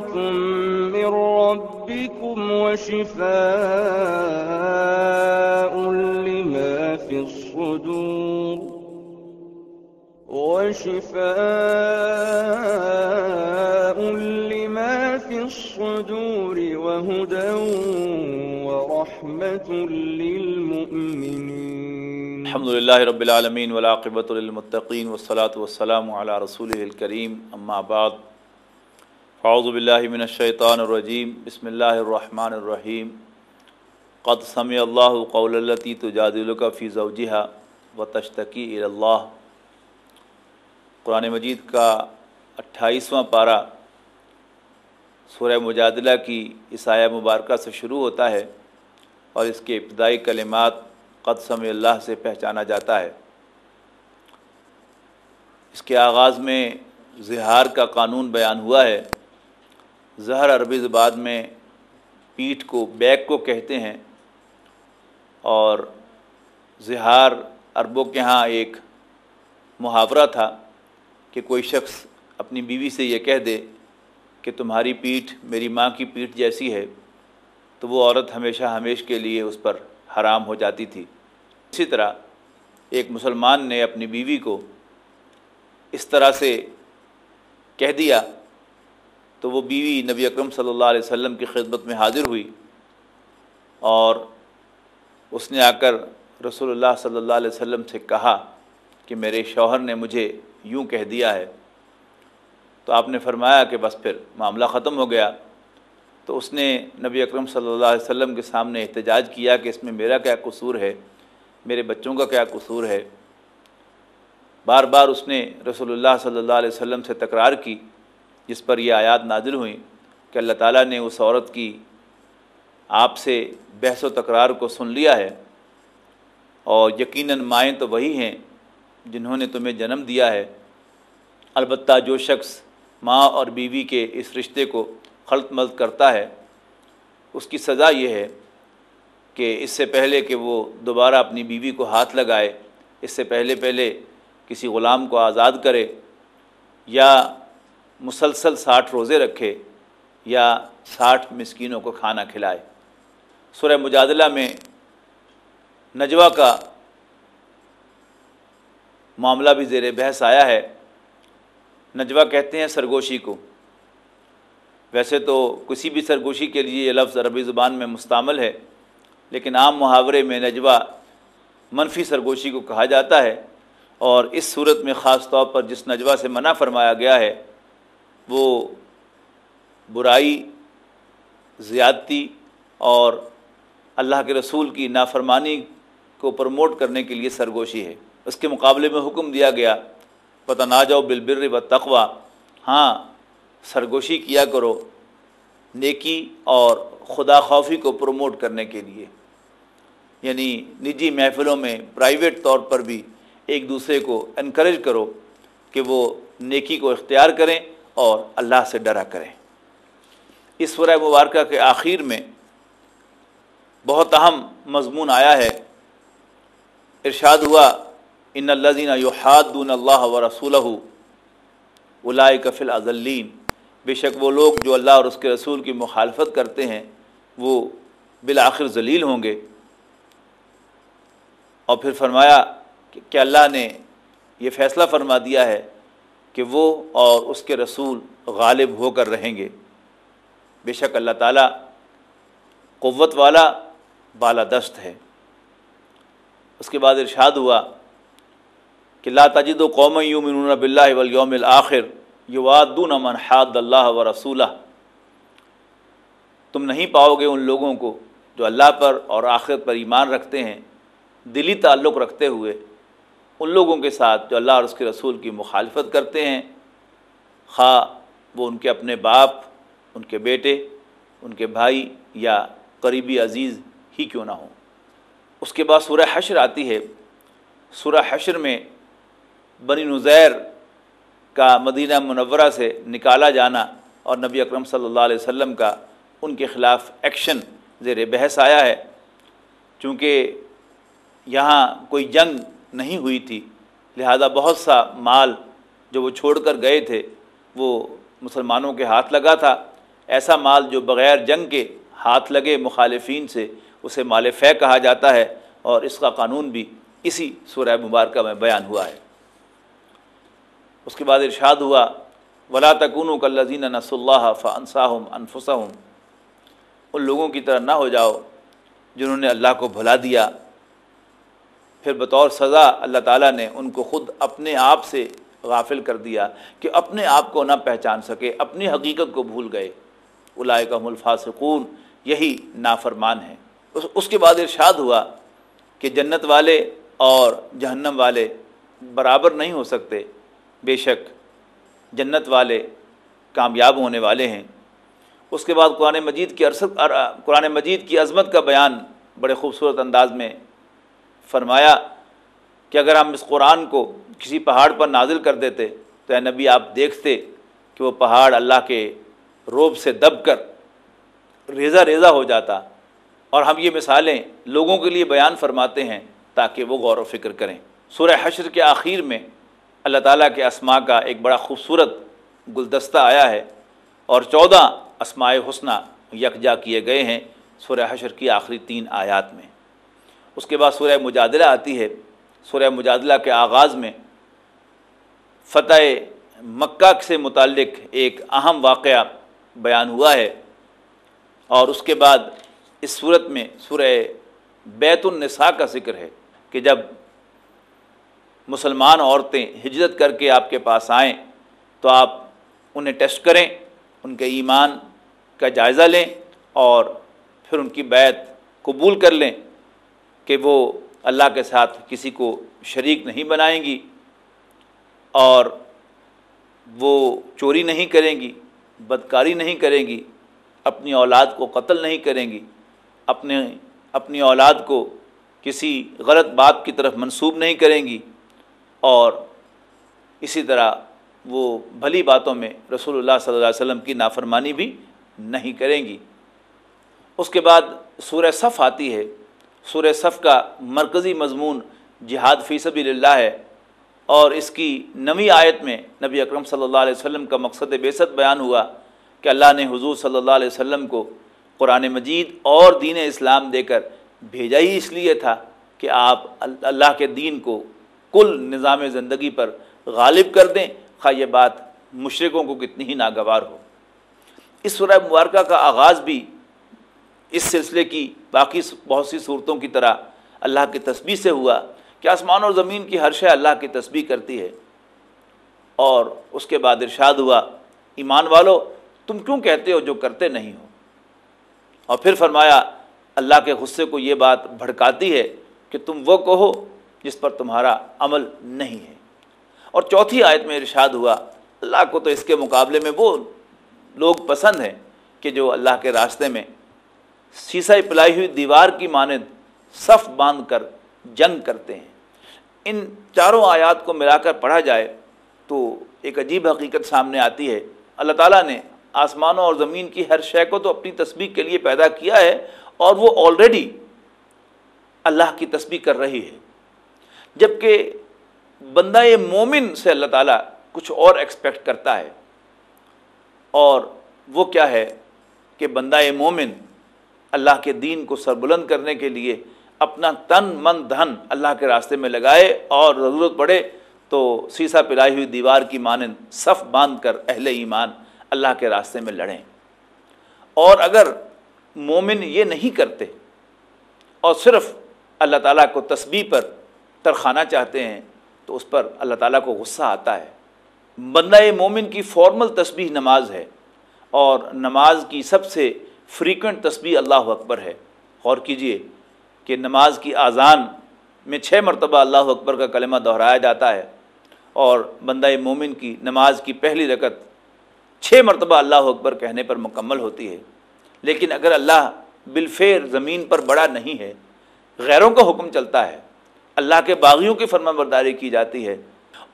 موعظة من ربكم وشفاء لما في الصدور وشفاء لما في الصدور وهدى ورحمة للمؤمنين. الحمد للہ رب العالمین ولاقبۃ للمتقین والصلاة والسلام علی رسول الکریم اما بعد فاعوذ باللہ من الشیطان الرجیم، بسم اللہ الرحمن الرحیم. قد سمع اللہ قول التی تجادلک فی زوجہا وتشتکی الی اللہ. قرآن مجید کا اٹھائیسواں پارہ سورہ مجادلہ کی اس آیہ مبارکہ سے شروع ہوتا ہے اور اس کے ابتدائی کلمات قد سمع اللہ سے پہچانا جاتا ہے۔ اس کے آغاز میں زہار کا قانون بیان ہوا ہے۔ زہر عربی زبان میں پیٹھ کو، بیک کو کہتے ہیں اور زہار عربوں کے ہاں ایک محاورہ تھا کہ کوئی شخص اپنی بیوی سے یہ کہہ دے کہ تمہاری پیٹھ میری ماں کی پیٹھ جیسی ہے، تو وہ عورت ہمیشہ ہمیش کے لیے اس پر حرام ہو جاتی تھی۔ اسی طرح ایک مسلمان نے اپنی بیوی کو اس طرح سے کہہ دیا تو وہ بیوی نبی اکرم صلی اللہ علیہ وسلم کی خدمت میں حاضر ہوئی اور اس نے آ کر رسول اللہ صلی اللہ علیہ وسلم سے کہا کہ میرے شوہر نے مجھے یوں کہہ دیا ہے۔ تو آپ نے فرمایا کہ بس پھر معاملہ ختم ہو گیا۔ تو اس نے نبی اکرم صلی اللہ علیہ وسلم کے سامنے احتجاج کیا کہ اس میں میرا کیا قصور ہے، میرے بچوں کا کیا قصور ہے۔ بار بار اس نے رسول اللہ صلی اللہ علیہ وسلم سے تکرار کی۔ جس پر یہ آیات نازل ہوئیں کہ اللہ تعالیٰ نے اس عورت کی آپ سے بحث و تکرار کو سن لیا ہے اور یقیناً مائیں تو وہی ہیں جنہوں نے تمہیں جنم دیا ہے۔ البتہ جو شخص ماں اور بیوی کے اس رشتے کو خلط ملط کرتا ہے، اس کی سزا یہ ہے کہ اس سے پہلے کہ وہ دوبارہ اپنی بیوی کو ہاتھ لگائے، اس سے پہلے پہلے کسی غلام کو آزاد کرے یا مسلسل ساٹھ روزے رکھے یا ساٹھ مسکینوں کو کھانا کھلائے۔ سورہ مجادلہ میں نجوہ کا معاملہ بھی زیر بحث آیا ہے۔ نجوہ کہتے ہیں سرگوشی کو۔ ویسے تو کسی بھی سرگوشی کے لیے یہ لفظ عربی زبان میں مستعمل ہے، لیکن عام محاورے میں نجوہ منفی سرگوشی کو کہا جاتا ہے اور اس صورت میں خاص طور پر جس نجوہ سے منع فرمایا گیا ہے وہ برائی، زیادتی اور اللہ کے رسول کی نافرمانی کو پروموٹ کرنے کے لیے سرگوشی ہے۔ اس کے مقابلے میں حکم دیا گیا، پتہ نہ جاؤ بالبر و تقوا ہاں سرگوشی کیا کرو، نیکی اور خدا خوفی کو پروموٹ کرنے کے لیے۔ یعنی نجی محفلوں میں پرائیویٹ طور پر بھی ایک دوسرے کو انکریج کرو کہ وہ نیکی کو اختیار کریں۔ اور اللہ سے ڈرا کریں اس سورہ مبارکہ کے آخر میں بہت اہم مضمون آیا ہے۔ ارشاد ہوا، ان الزین یحادون اللہ و رسول الائے کفل اضلین بے شک وہ لوگ جو اللہ اور اس کے رسول کی مخالفت کرتے ہیں، وہ بالآخر ذلیل ہوں گے۔ اور پھر فرمایا کہ اللہ نے یہ فیصلہ فرما دیا ہے کہ وہ اور اس کے رسول غالب ہو کر رہیں گے۔ بے شک اللہ تعالیٰ قوت والا بالادست ہے۔ اس کے بعد ارشاد ہوا کہ لا تجد و قوم یومنون باللہ والیوم الاخر یوادون من حاد اللہ و رسولہ۔ تم نہیں پاؤ گے ان لوگوں کو جو اللہ پر اور آخرت پر ایمان رکھتے ہیں، دلی تعلق رکھتے ہوئے۔ ان لوگوں کے ساتھ جو اللہ اور اس کے رسول کی مخالفت کرتے ہیں، خواہ وہ ان کے اپنے باپ، ان کے بیٹے، ان کے بھائی یا قریبی عزیز ہی کیوں نہ ہوں۔ اس کے بعد سورہ حشر آتی ہے۔ سورہ حشر میں بنی نظیر کا مدینہ منورہ سے نکالا جانا اور نبی اکرم صلی اللہ علیہ وسلم کا ان کے خلاف ایکشن زیر بحث آیا ہے۔ چونکہ یہاں کوئی جنگ نہیں ہوئی تھی۔ لہذا بہت سا مال جو وہ چھوڑ کر گئے تھے، وہ مسلمانوں کے ہاتھ لگا تھا۔ ایسا مال جو بغیر جنگ کے ہاتھ لگے مخالفین سے، اسے مال فے کہا جاتا ہے۔ اور اس کا قانون بھی اسی سورہ مبارکہ میں بیان ہوا ہے۔ اس کے بعد ارشاد ہوا، ولا تکون کلزین نس اللہ فنساہم انفسہم ان لوگوں کی طرح نہ ہو جاؤ جنہوں نے اللہ کو بھلا دیا۔ پھر بطور سزا اللہ تعالیٰ نے ان کو خود اپنے آپ سے غافل کر دیا کہ اپنے آپ کو نہ پہچان سکے، اپنی حقیقت کو بھول گئے۔ الائے کا ملفاظقون یہی نافرمان ہے اس کے بعد ارشاد ہوا کہ جنت والے اور جہنم والے برابر نہیں ہو سکتے۔ بے شک جنت والے کامیاب ہونے والے ہیں۔ اس کے بعد قرآن مجید کی عرصت، قرآن مجید کی عظمت کا بیان بڑے خوبصورت انداز میں فرمایا کہ اگر ہم اس قرآن کو کسی پہاڑ پر نازل کر دیتے تو اے نبی آپ دیکھتے کہ وہ پہاڑ اللہ کے روب سے دب کر ریزہ ریزہ ہو جاتا اور ہم یہ مثالیں لوگوں کے لیے بیان فرماتے ہیں تاکہ وہ غور و فکر کریں۔ سورہ حشر کے آخر میں اللہ تعالیٰ کے اسماء کا ایک بڑا خوبصورت گلدستہ آیا ہے اور چودہ اسماء حسنہ یکجا کیے گئے ہیں سورہ حشر کی آخری تین آیات میں۔ اس کے بعد سورہ مجادلہ آتی ہے۔ سورہ مجادلہ کے آغاز میں فتح مکہ سے متعلق ایک اہم واقعہ بیان ہوا ہے۔ اور اس کے بعد اس صورت میں سورہ بیت النساء کا ذکر ہے کہ جب مسلمان عورتیں ہجرت کر کے آپ کے پاس آئیں تو آپ انہیں ٹیسٹ کریں، ان کے ایمان کا جائزہ لیں اور پھر ان کی بیت قبول کر لیں۔ کہ وہ اللہ کے ساتھ کسی کو شریک نہیں بنائیں گی اور وہ چوری نہیں کریں گی، بدکاری نہیں کریں گی، اپنی اولاد کو قتل نہیں کریں گی، اپنے، اپنی اولاد کو کسی غلط بات کی طرف منسوب نہیں کریں گی اور اسی طرح وہ بھلی باتوں میں رسول اللہ صلی اللہ علیہ وسلم کی نافرمانی بھی نہیں کریں گی۔ اس کے بعد سورہ صف آتی ہے۔ سورہ صف کا مرکزی مضمون جہاد فی سبیل اللہ ہے اور اس کی نوی آیت میں نبی اکرم صلی اللہ علیہ وسلم کا مقصد بیست بیان ہوا کہ اللہ نے حضور صلی اللہ علیہ وسلم کو قرآن مجید اور دین اسلام دے کر بھیجا ہی اس لیے تھا کہ آپ اللہ کے دین کو کل نظام زندگی پر غالب کر دیں۔ خواہ یہ بات مشرقوں کو کتنی ہی ناگوار ہو۔ اس سورہ مبارکہ کا آغاز بھی اس سلسلے کی باقی بہت سی صورتوں کی طرح اللہ کی تسبیح سے ہوا کہ آسمان اور زمین کی ہر شے اللہ کی تسبیح کرتی ہے اور اس کے بعد ارشاد ہوا، ایمان والو، تم کیوں کہتے ہو جو کرتے نہیں ہو؟ اور پھر فرمایا، اللہ کے غصے کو یہ بات بھڑکاتی ہے کہ تم وہ کہو جس پر تمہارا عمل نہیں ہے۔ اور چوتھی آیت میں ارشاد ہوا، اللہ کو تو اس کے مقابلے میں وہ لوگ پسند ہیں کہ جو اللہ کے راستے میں سیسا پلائی ہوئی دیوار کی مانند صف باندھ کر جنگ کرتے ہیں۔ ان چاروں آیات کو ملا کر پڑھا جائے تو ایک عجیب حقیقت سامنے آتی ہے۔ اللہ تعالیٰ نے آسمانوں اور زمین کی ہر شے کو تو اپنی تسبیح کے لیے پیدا کیا ہے اور وہ آلریڈی اللہ کی تسبیح کر رہی ہے۔ جبکہ بندہ مومن سے اللہ تعالیٰ کچھ اور ایکسپیکٹ کرتا ہے اور وہ کیا ہے کہ بندہ مومن اللہ کے دین کو سربلند کرنے کے لیے اپنا تن من دھن اللہ کے راستے میں لگائے اور ضرورت پڑے تو سیسا پلائی ہوئی دیوار کی مانند صف باندھ کر اہل ایمان اللہ کے راستے میں لڑیں۔ اور اگر مومن یہ نہیں کرتے اور صرف اللہ تعالیٰ کو تسبیح پر ترخانہ چاہتے ہیں تو اس پر اللہ تعالیٰ کو غصہ آتا ہے۔ بندہ مومن کی فارمل تسبیح نماز ہے اور نماز کی سب سے فریکوینٹ تسبیح اللہ اکبر ہے۔ غور کیجیے کہ نماز کی آزان میں چھ مرتبہ اللہ اکبر کا کلمہ دہرایا جاتا ہے اور بندہ مومن کی نماز کی پہلی رکت چھ مرتبہ اللہ اکبر کہنے پر مکمل ہوتی ہے۔ لیکن اگر اللہ بالفیر زمین پر بڑا نہیں ہے، غیروں کا حکم چلتا ہے۔ اللہ کے باغیوں کی فرما برداری کی جاتی ہے۔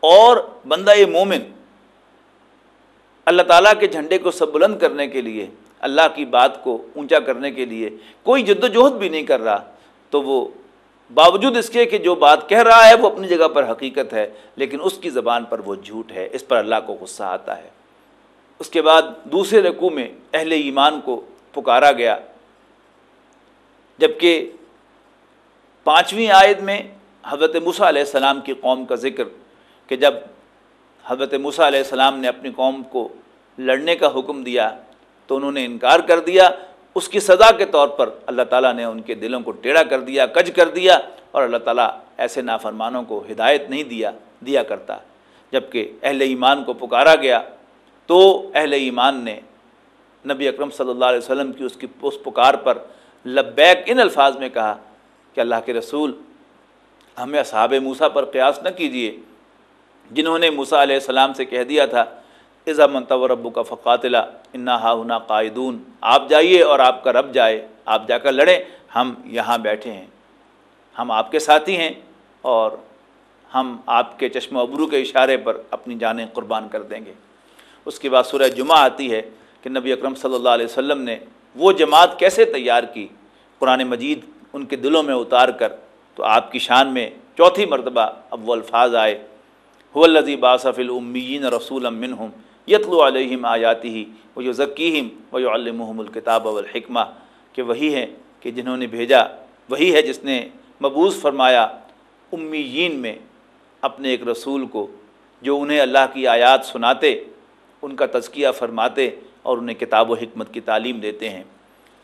اور بندہ مومن اللہ تعالیٰ کے جھنڈے کو سب بلند کرنے کے لیے اللہ کی بات کو اونچا کرنے کے لیے کوئی جد و جہد بھی نہیں کر رہا، تو وہ باوجود اس کے کہ جو بات کہہ رہا ہے، وہ اپنی جگہ پر حقیقت ہے، لیکن اس کی زبان پر وہ جھوٹ ہے، اس پر اللہ کو غصہ آتا ہے۔ اس کے بعد دوسرے رقوع میں اہل ایمان کو پکارا گیا، جبکہ پانچویں آیت میں حضرت موسیٰ علیہ السلام کی قوم کا ذکر، کہ جب حضرت موسیٰ علیہ السلام نے اپنی قوم کو لڑنے کا حکم دیا تو انہوں نے انکار کر دیا۔ اس کی سزا کے طور پر اللہ تعالیٰ نے ان کے دلوں کو ٹیڑھا کر دیا، کج کر دیا اور اللہ تعالیٰ ایسے نافرمانوں کو ہدایت نہیں دیا دیا کرتا۔ جبکہ اہل ایمان کو پکارا گیا تو اہل ایمان نے نبی اکرم صلی اللہ علیہ وسلم کی اس کی اس پکار پر لبیک ان الفاظ میں کہا کہ اللہ کے رسول، ہمیں اصحاب موسیٰ پر قیاس نہ کیجیے جنہوں نے موسیٰ علیہ السلام سے کہہ دیا تھا اضا منتو ربو کا فقاتلہ انا ہا ہنا قائدون۔ آپ جائیے اور آپ کا رب جائے، آپ جا کر لڑیں۔ ہم یہاں بیٹھے ہیں۔ ہم آپ کے ساتھی ہیں اور ہم آپ کے چشم ابرو کے اشارے پر اپنی جانیں قربان کر دیں گے۔ اس کے بعد سورہ جمعہ آتی ہے کہ نبی اکرم صلی اللہ علیہ وسلم نے وہ جماعت کیسے تیار کی؟ قرآن مجید ان کے دلوں میں اتار کر تو آپ کی شان میں چوتھی مرتبہ اب وہ الفاظ آئے الزی باصف العمین رسول منہم۔ یتلو علیہم آیاتی ہی وہ جو ذکیم و جو المحم الکتاب والحکمہ، کہ وہی ہیں کہ جنہوں نے بھیجا، وہی ہے جس نے مبوض فرمایا امیین میں اپنے ایک رسول کو، جو انہیں اللہ کی آیات سناتے، ان کا تزکیہ فرماتے اور انہیں کتاب و حکمت کی تعلیم دیتے ہیں۔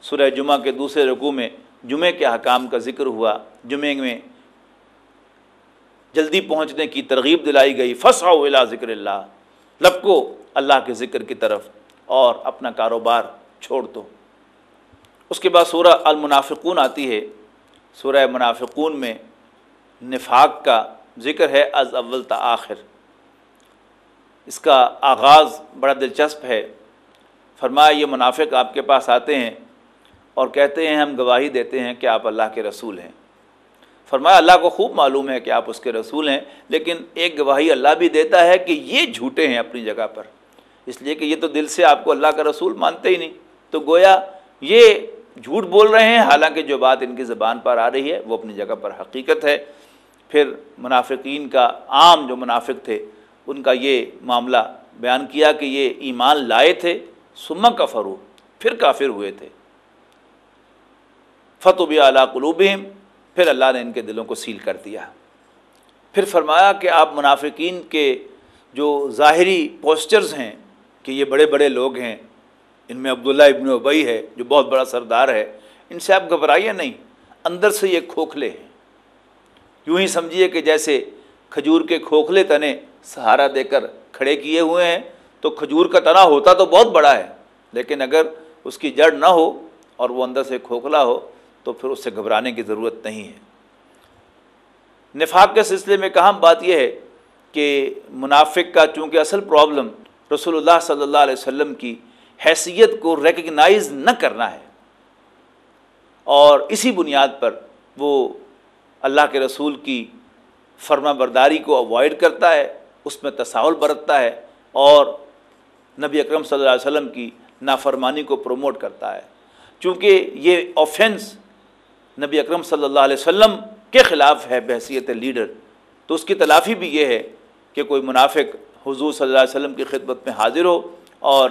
سورہ جمعہ کے دوسرے رقوع میں جمعہ کے حکام کا ذکر ہوا۔ جمعہ میں جلدی پہنچنے کی ترغیب دلائی گئی فص الا ذکر اللہ۔ لب کو اللہ کے ذکر کی طرف اور اپنا کاروبار چھوڑ دو۔ اس کے بعد سورہ المنافقون آتی ہے۔ سورہ منافقون میں نفاق کا ذکر ہے از اول تا آخر۔ اس کا آغاز بڑا دلچسپ ہے۔ فرمایا، یہ منافق آپ کے پاس آتے ہیں اور کہتے ہیں، ہم گواہی دیتے ہیں کہ آپ اللہ کے رسول ہیں۔ فرمایا، اللہ کو خوب معلوم ہے کہ آپ اس کے رسول ہیں، لیکن ایک گواہی اللہ بھی دیتا ہے کہ یہ جھوٹے ہیں اپنی جگہ پر۔ اس لیے کہ یہ تو دل سے آپ کو اللہ کا رسول مانتے ہی نہیں۔ تو گویا یہ جھوٹ بول رہے ہیں، حالانکہ جو بات ان کی زبان پر آ رہی ہے، وہ اپنی جگہ پر حقیقت ہے۔ پھر منافقین کا عام جو منافق تھے، ان کا یہ معاملہ بیان کیا کہ یہ ایمان لائے تھے۔ سما کا فرو پھر کافر ہوئے تھے۔ فتح اعلیٰ قلوبہم پھر اللہ نے ان کے دلوں کو سیل کر دیا۔ پھر فرمایا کہ آپ منافقین کے جو ظاہری پوسچرز ہیں کہ یہ بڑے بڑے لوگ ہیں، ان میں عبداللہ ابن ابئی ہے، جو بہت بڑا سردار ہے، ان سے آپ گھبرائیے نہیں، اندر سے یہ کھوکھلے ہیں۔ یوں ہی سمجھیے کہ جیسے کھجور کے کھوکھلے تنے سہارا دے کر کھڑے کیے ہوئے ہیں، تو کھجور کا تنا ہوتا تو بہت بڑا ہے، لیکن اگر اس کی جڑ نہ ہو اور وہ اندر سے کھوکھلا ہو، تو پھر اس سے گھبرانے کی ضرورت نہیں ہے۔ نفاق کے سلسلے میں کہم بات یہ ہے کہ منافق کا چونکہ اصل پرابلم رسول اللہ صلی اللہ علیہ وسلم کی حیثیت کو ریکگنائز نہ کرنا ہے۔ اور اسی بنیاد پر وہ اللہ کے رسول کی فرما برداری کو اوائڈ کرتا ہے، اس میں تصاول برتتا ہے اور نبی اکرم صلی اللہ علیہ وسلم کی نافرمانی کو پروموٹ کرتا ہے۔ چونکہ یہ آفینس نبی اکرم صلی اللہ علیہ وسلم کے خلاف ہے، بحثیت لیڈر تو اس کی تلافی بھی یہ ہے کہ کوئی منافق حضور صلی اللہ علیہ وسلم کی خدمت میں حاضر ہو اور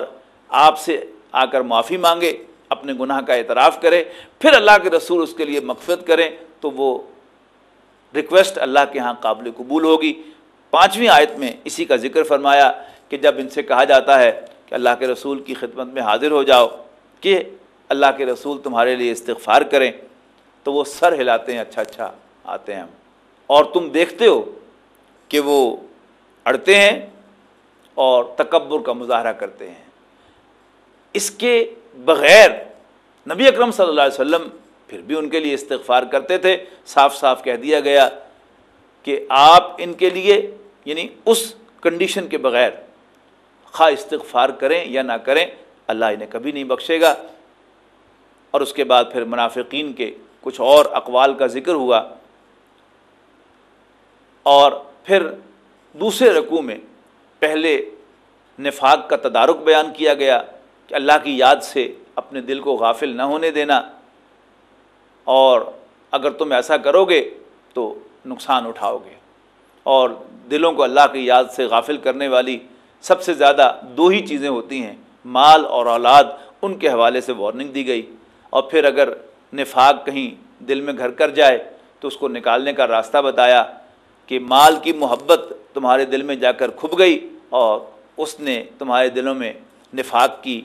آپ سے آ کر معافی مانگے، اپنے گناہ کا اعتراف کرے، پھر اللہ کے رسول اس کے لیے مغفرت کریں، تو وہ ریکویسٹ اللہ کے ہاں قابل قبول ہوگی۔ پانچویں آیت میں اسی کا ذکر فرمایا کہ جب ان سے کہا جاتا ہے کہ اللہ کے رسول کی خدمت میں حاضر ہو جاؤ کہ اللہ کے رسول تمہارے لیے استغفار کریں، تو وہ سر ہلاتے ہیں اچھا اچھا آتے ہیں ہم۔ اور تم دیکھتے ہو کہ وہ اڑتے ہیں اور تکبر کا مظاہرہ کرتے ہیں۔ اس کے بغیر نبی اکرم صلی اللہ علیہ وسلم پھر بھی ان کے لیے استغفار کرتے تھے۔ صاف صاف کہہ دیا گیا کہ آپ ان کے لیے یعنی اس کنڈیشن کے بغیر خواہ استغفار کریں یا نہ کریں، اللہ انہیں کبھی نہیں بخشے گا۔ اور اس کے بعد پھر منافقین کے کچھ اور اقوال کا ذکر ہوا۔ اور پھر دوسرے رقوع میں پہلے نفاق کا تدارک بیان کیا گیا کہ اللہ کی یاد سے اپنے دل کو غافل نہ ہونے دینا، اور اگر تم ایسا کرو گے تو نقصان اٹھاؤ گے۔ اور دلوں کو اللہ کی یاد سے غافل کرنے والی سب سے زیادہ دو ہی چیزیں ہوتی ہیں، مال اور اولاد، ان کے حوالے سے وارننگ دی گئی۔ اور پھر اگر نفاق کہیں دل میں گھر کر جائے تو اس کو نکالنے کا راستہ بتایا۔ کہ مال کی محبت تمہارے دل میں جا کر کھب گئی اور اس نے تمہارے دلوں میں نفاق کی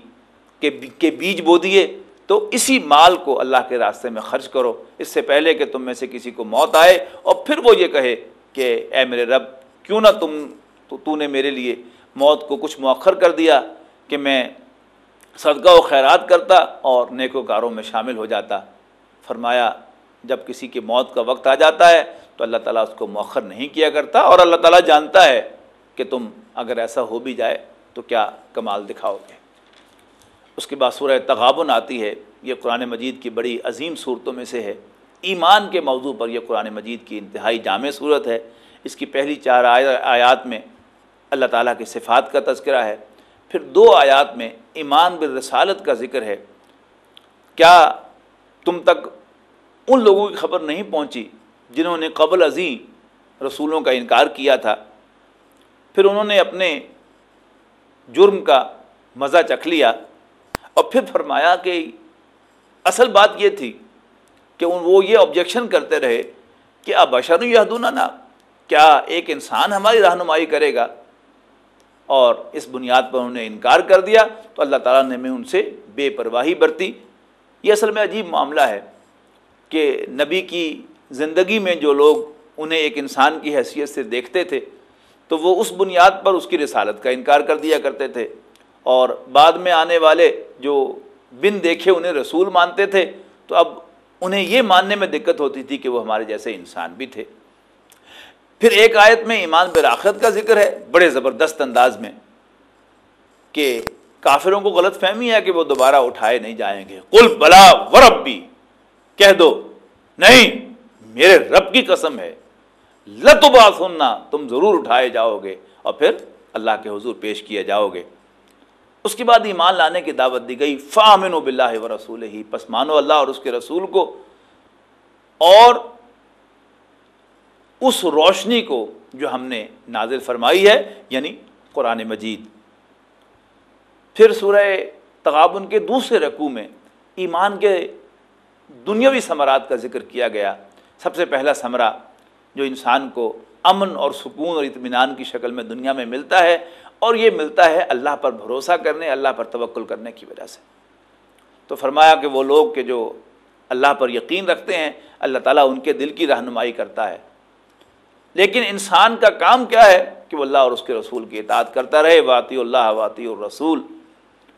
کے بیج بو دیے، تو اسی مال کو اللہ کے راستے میں خرچ کرو۔ اس سے پہلے کہ تم میں سے کسی کو موت آئے اور پھر وہ یہ کہے کہ اے میرے رب، کیوں نہ تم تو تو نے میرے لیے موت کو کچھ مؤخر کر دیا کہ میں صدقہ و خیرات کرتا اور نیک و کاروں میں شامل ہو جاتا۔ فرمایا، جب کسی کی موت کا وقت آ جاتا ہے تو اللہ تعالیٰ اس کو مؤخر نہیں کیا کرتا اور اللہ تعالیٰ جانتا ہے کہ تم اگر ایسا ہو بھی جائے تو کیا کمال دکھاؤ گے۔ اس کے بعد سورہ تغابن آتی ہے۔ یہ قرآن مجید کی بڑی عظیم صورتوں میں سے ہے۔ ایمان کے موضوع پر یہ قرآن مجید کی انتہائی جامع صورت ہے۔ اس کی پہلی چار آیات میں اللہ تعالیٰ کی صفات کا تذکرہ ہے۔ پھر دو آیات میں ایمان بالرسالت کا ذکر ہے۔ کیا تم تک ان لوگوں کی خبر نہیں پہنچی جنہوں نے قبل عظیم رسولوں کا انکار کیا تھا، پھر انہوں نے اپنے جرم کا مزہ چکھ لیا اور پھر فرمایا کہ اصل بات یہ تھی کہ وہ یہ آبجیکشن کرتے رہے کہ اب بشر یہدونہ نا کیا ایک انسان ہماری رہنمائی کرے گا؟ اور اس بنیاد پر انہوں نے انکار کر دیا تو اللہ تعالیٰ نے میں ان سے بے پرواہی برتی۔ یہ اصل میں عجیب معاملہ ہے کہ نبی کی زندگی میں جو لوگ انہیں ایک انسان کی حیثیت سے دیکھتے تھے، تو وہ اس بنیاد پر اس کی رسالت کا انکار کر دیا کرتے تھے۔ اور بعد میں آنے والے جو بن دیکھے انہیں رسول مانتے تھے، تو اب انہیں یہ ماننے میں دقت ہوتی تھی کہ وہ ہمارے جیسے انسان بھی تھے۔ پھر ایک آیت میں ایمان براخت کا ذکر ہے، بڑے زبردست انداز میں، کہ کافروں کو غلط فہمی ہے کہ وہ دوبارہ اٹھائے نہیں جائیں گے۔ کل بلا ورب بھی کہہ دو، نہیں میرے رب کی قسم ہے لتبا سننا، تم ضرور اٹھائے جاؤ گے اور پھر اللہ کے حضور پیش کیے جاؤ گے۔ اس کے بعد ایمان لانے کی دعوت دی گئی فامن و بلّہ و رسول ہی پس مانو اللہ اور اس کے رسول کو۔ اور اس روشنی کو جو ہم نے نازل فرمائی ہے یعنی قرآن مجید۔ پھر سورہ تغابن کے دوسرے رقوع میں ایمان کے دنیاوی ثمرات کا ذکر کیا گیا۔ سب سے پہلا ثمرہ جو انسان کو امن اور سکون اور اطمینان کی شکل میں دنیا میں ملتا ہے اور یہ ملتا ہے اللہ پر بھروسہ کرنے، اللہ پر توکل کرنے کی وجہ سے۔ تو فرمایا کہ وہ لوگ کہ جو اللہ پر یقین رکھتے ہیں، اللہ تعالیٰ ان کے دل کی رہنمائی کرتا ہے۔ لیکن انسان کا کام کیا ہے؟ کہ وہ اللہ اور اس کے رسول کی اطاعت کرتا رہے۔ واطی اللہ واطی الرسول۔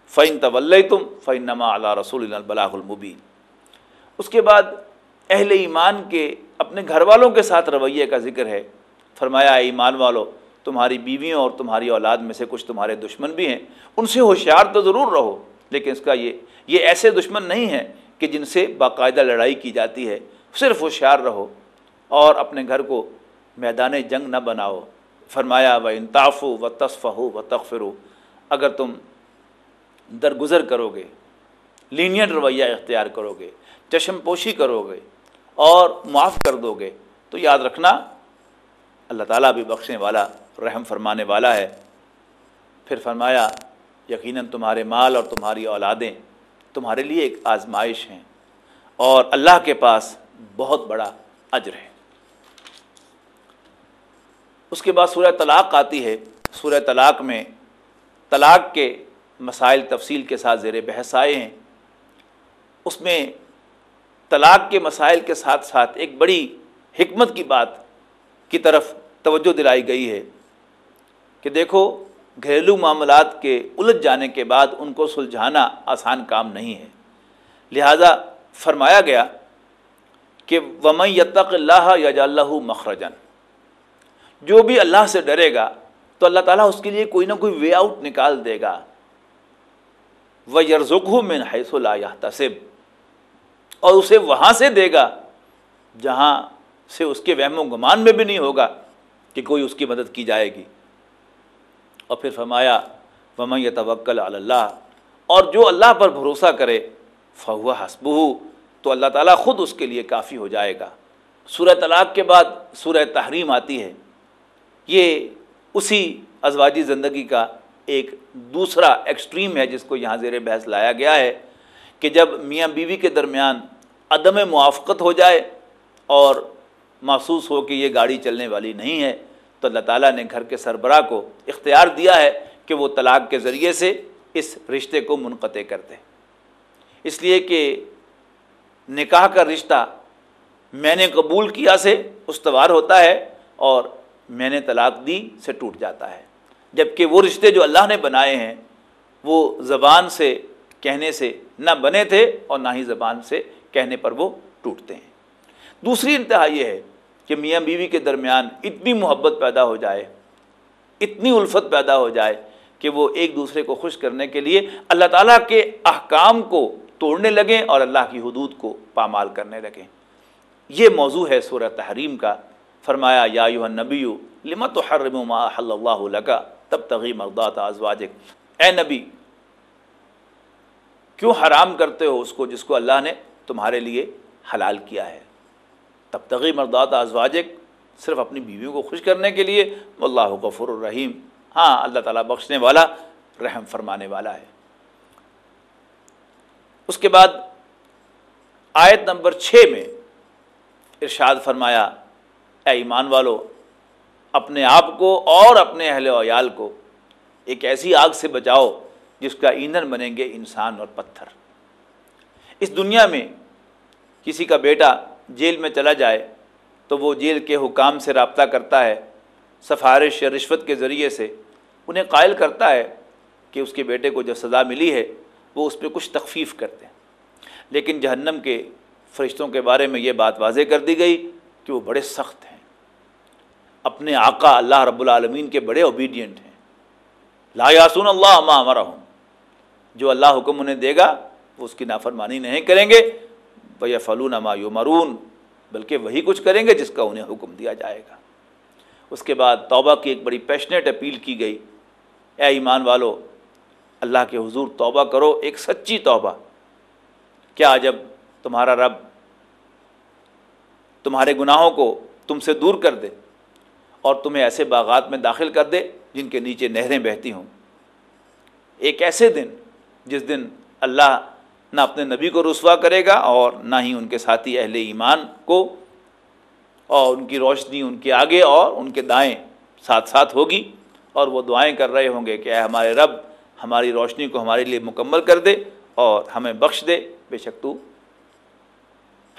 فعین طول تم فعین نما اللہ رسول البلاغ المبین اس کے بعد اہل ایمان کے اپنے گھر والوں کے ساتھ رویے کا ذکر ہے۔ فرمایا ایمان والو، تمہاری بیویوں اور تمہاری اولاد میں سے کچھ تمہارے دشمن بھی ہیں۔ ان سے ہوشیار تو ضرور رہو، لیکن اس کا یہ یہ ایسے دشمن نہیں ہیں کہ جن سے باقاعدہ لڑائی کی جاتی ہے۔ صرف ہوشیار رہو اور اپنے گھر کو میدان جنگ نہ بناؤ۔ فرمایا و انطاف و تصف ہو و تغفر اگر تم درگزر کرو گے لینین رویہ اختیار کرو گے چشم پوشی کرو گے اور معاف کر دو گے۔ تو یاد رکھنا، اللہ تعالیٰ بھی بخشنے والا، رحم فرمانے والا ہے۔ پھر فرمایا، یقیناً تمہارے مال اور تمہاری اولادیں تمہارے لیے ایک آزمائش ہیں اور اللہ کے پاس بہت بڑا اجر ہے۔ اس کے بعد سورہ طلاق آتی ہے۔ سورہ طلاق میں طلاق کے مسائل تفصیل کے ساتھ زیر بحث آئے ہیں۔ اس میں طلاق کے مسائل کے ساتھ ساتھ ایک بڑی حکمت کی بات کی طرف توجہ دلائی گئی ہے کہ دیکھو، گھریلو معاملات کے الجھ جانے کے بعد ان کو سلجھانا آسان کام نہیں ہے۔ لہٰذا فرمایا گیا کہ وم یتق اللہ یا اللہ مخرجن جو بھی اللہ سے ڈرے گا تو اللہ تعالیٰ اس کے لیے کوئی نہ کوئی وے آؤٹ نکال دے گا۔ وہ یرزک میں حیث اللہ تصب اور اسے وہاں سے دے گا، جہاں سے اس کے وہم و گمان میں بھی نہیں ہوگا کہ کوئی اس کی مدد کی جائے گی۔ اور پھر فرمایا وم توکل اللہ اور جو اللہ پر بھروسہ کرے فہو حسب تو اللہ تعالیٰ خود اس کے لیے کافی ہو جائے گا۔ سورہ طلاق کے بعد سورہ تحریم آتی ہے۔ یہ اسی ازواجی زندگی کا ایک دوسرا ایکسٹریم ہے جس کو یہاں زیر بحث لایا گیا ہے۔ کہ جب میاں بیوی کے درمیان عدم موافقت ہو جائے اور محسوس ہو کہ یہ گاڑی چلنے والی نہیں ہے، تو اللہ تعالیٰ نے گھر کے سربراہ کو اختیار دیا ہے کہ وہ طلاق کے ذریعے سے اس رشتے کو منقطع کر دے۔ اس لیے کہ نکاح کا رشتہ میں نے قبول کیا سے استوار ہوتا ہے اور میں نے طلاق دی سے ٹوٹ جاتا ہے۔ جبکہ وہ رشتے جو اللہ نے بنائے ہیں، وہ زبان سے کہنے سے نہ بنے تھے اور نہ ہی زبان سے کہنے پر وہ ٹوٹتے ہیں۔ دوسری انتہا یہ ہے کہ میاں بیوی کے درمیان اتنی محبت پیدا ہو جائے، اتنی الفت پیدا ہو جائے کہ وہ ایک دوسرے کو خوش کرنے کے لیے اللہ تعالیٰ کے احکام کو توڑنے لگیں اور اللہ کی حدود کو پامال کرنے لگیں۔ یہ موضوع ہے سورہ تحریم کا۔ فرمایا، یا یو نبی لمت حرم ما حل اللہ لگا تب تغی مردات ازواجک؟ اے نبی کیوں حرام کرتے ہو اس کو جس کو اللہ نے تمہارے لیے حلال کیا ہے؟ تب تغی مردات ازواجک صرف اپنی بیویوں کو خوش کرنے کے لیے اللہ غفر الرحیم۔ ہاں اللہ تعالیٰ بخشنے والا، رحم فرمانے والا ہے۔ اس کے بعد آیت نمبر چھ میں ارشاد فرمایا، اے ایمان والو، اپنے آپ کو اور اپنے اہل ویال کو ایک ایسی آگ سے بچاؤ جس کا ایندھن بنیں گے انسان اور پتھر۔ اس دنیا میں کسی کا بیٹا جیل میں چلا جائے تو وہ جیل کے حکام سے رابطہ کرتا ہے، سفارش یا رشوت کے ذریعے سے۔ انہیں قائل کرتا ہے کہ اس کے بیٹے کو جو سزا ملی ہے، وہ اس پہ کچھ تخفیف کرتے ہیں۔ لیکن جہنم کے فرشتوں کے بارے میں یہ بات واضح کر دی گئی کہ وہ بڑے سخت ہیں۔ اپنے آقا اللہ رب العالمین کے بڑے اوبیڈینٹ ہیں۔ لا یاسون اللہ ما ہمارا ہوں جو اللہ حکم انہیں دے گا، وہ اس کی نافرمانی نہیں کریں گے۔ بھیا فلون ما مرون بلکہ وہی کچھ کریں گے جس کا انہیں حکم دیا جائے گا۔ اس کے بعد توبہ کی ایک بڑی پیشنیٹ اپیل کی گئی۔ اے ایمان والو، اللہ کے حضور توبہ کرو، ایک سچی توبہ۔ کیا جب تمہارا رب تمہارے گناہوں کو تم سے دور کر دے اور تمہیں ایسے باغات میں داخل کر دے جن کے نیچے نہریں بہتی ہوں۔ ایک ایسے دن جس دن اللہ نہ اپنے نبی کو رسوا کرے گا اور نہ ہی ان کے ساتھی اہل ایمان کو اور ان کی روشنی ان کے آگے اور ان کے دائیں ساتھ ساتھ ہوگی اور وہ دعائیں کر رہے ہوں گے کہ اے ہمارے رب، ہماری روشنی کو ہمارے لیے مکمل کر دے اور ہمیں بخش دے۔ بے شک تو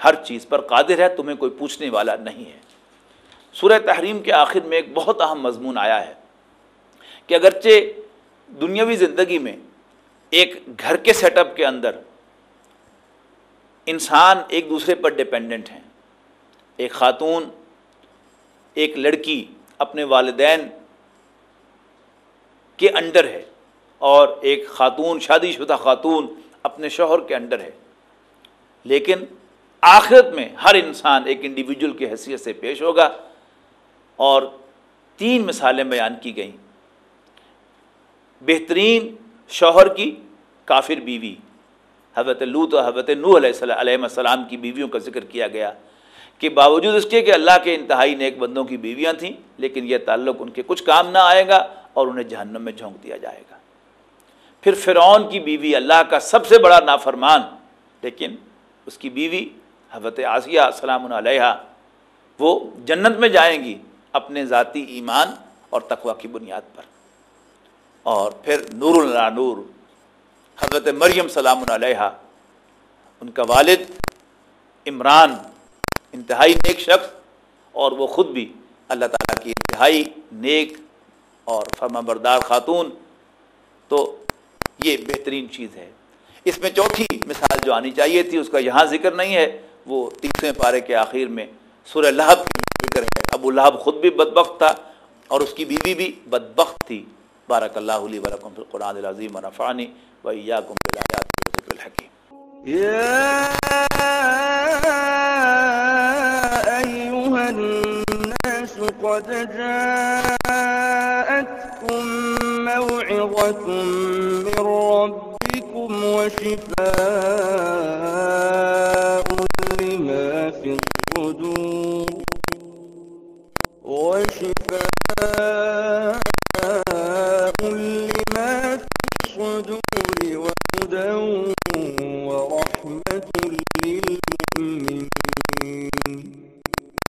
ہر چیز پر قادر ہے، تمہیں کوئی پوچھنے والا نہیں ہے۔ سورہ تحریم کے آخر میں ایک بہت اہم مضمون آیا ہے کہ اگرچہ دنیاوی زندگی میں ایک گھر کے سیٹ اپ کے اندر انسان ایک دوسرے پر ڈپینڈنٹ ہیں۔ ایک خاتون، ایک لڑکی اپنے والدین کے انڈر ہے اور ایک خاتون، شادی شدہ خاتون اپنے شوہر کے انڈر ہے۔ لیکن آخرت میں ہر انسان ایک انڈیویجول کی حیثیت سے پیش ہوگا اور تین مثالیں بیان کی گئیں۔ بہترین شوہر کی کافر بیوی۔ حضرت لوت و حضرت نو علیہ علیہ السلام کی بیویوں کا ذکر کیا گیا کہ باوجود اس کے کہ اللہ کے انتہائی نیک بندوں کی بیویاں تھیں، لیکن یہ تعلق ان کے کچھ کام نہ آئے گا اور انہیں جہنم میں جھونک دیا جائے گا۔ پھر فرعون کی بیوی اللہ کا سب سے بڑا نافرمان، لیکن اس کی بیوی حضرت آسیہ السلام علیہ، وہ جنت میں جائیں گی اپنے ذاتی ایمان اور تقوی کی بنیاد پر۔ اور پھر نور نور، حضرت مریم سلام علیہ ان کا والد عمران، انتہائی نیک شخص اور وہ خود بھی اللہ تعالیٰ کی انتہائی نیک اور فرما بردار خاتون۔ تو یہ بہترین چیز ہے۔ اس میں چوتھی مثال جو آنی چاہیے تھی، اس کا یہاں ذکر نہیں ہے، وہ تیسرے پارے کے آخر میں سورہ لہب کی ذکر ہے۔ ابو لہب خود بھی بدبخت تھا اور اس کی بیوی بھی بدبخت تھی۔ بارک اللہ علیہ ورکم فی القرآن العظیم ونفعنی وإياكم بالآيات والذكر الحكيم يا أيها الناس قد جاءتكم موعظة من ربكم وشفاء لما في الصدور